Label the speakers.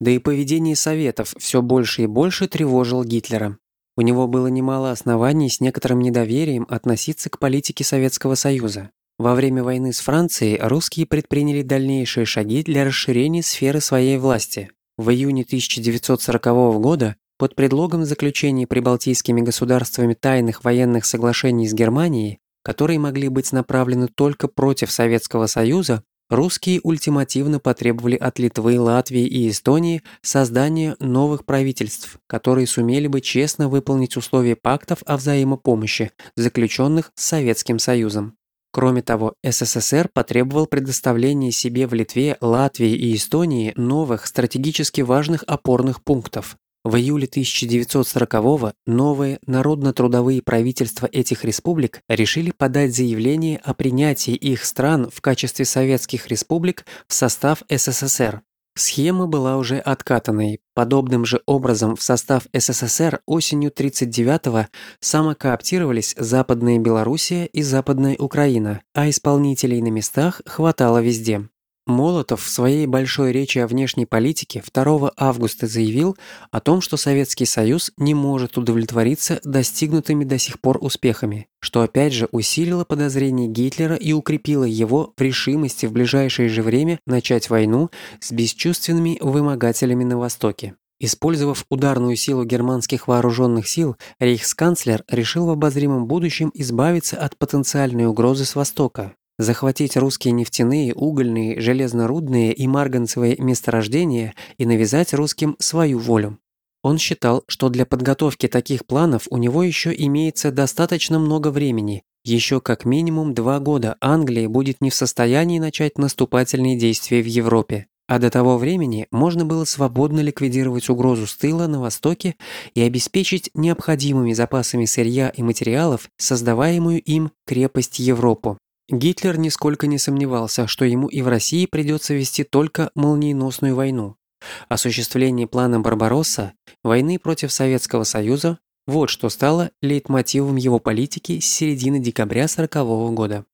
Speaker 1: Да и поведение Советов все больше и больше тревожило Гитлера. У него было немало оснований с некоторым недоверием относиться к политике Советского Союза. Во время войны с Францией русские предприняли дальнейшие шаги для расширения сферы своей власти. В июне 1940 года под предлогом заключения прибалтийскими государствами тайных военных соглашений с Германией, которые могли быть направлены только против Советского Союза, русские ультимативно потребовали от Литвы, Латвии и Эстонии создания новых правительств, которые сумели бы честно выполнить условия пактов о взаимопомощи, заключенных с Советским Союзом. Кроме того, СССР потребовал предоставления себе в Литве, Латвии и Эстонии новых стратегически важных опорных пунктов. В июле 1940-го новые народно-трудовые правительства этих республик решили подать заявление о принятии их стран в качестве советских республик в состав СССР. Схема была уже откатанной. Подобным же образом в состав СССР осенью 1939-го самокооптировались Западная Белоруссия и Западная Украина, а исполнителей на местах хватало везде. Молотов в своей большой речи о внешней политике 2 августа заявил о том, что Советский Союз не может удовлетвориться достигнутыми до сих пор успехами, что опять же усилило подозрение Гитлера и укрепило его в решимости в ближайшее же время начать войну с бесчувственными вымогателями на Востоке. Использовав ударную силу германских вооруженных сил, рейхсканцлер решил в обозримом будущем избавиться от потенциальной угрозы с Востока, захватить русские нефтяные, угольные, железнорудные и марганцевые месторождения и навязать русским свою волю. Он считал, что для подготовки таких планов у него еще имеется достаточно много времени, еще как минимум два года Англия будет не в состоянии начать наступательные действия в Европе. А до того времени можно было свободно ликвидировать угрозу с тыла на Востоке и обеспечить необходимыми запасами сырья и материалов создаваемую им крепость Европу. Гитлер нисколько не сомневался, что ему и в России придется вести только молниеносную войну. Осуществление плана Барбаросса, войны против Советского Союза, вот что стало лейтмотивом его политики с середины декабря 1940 года.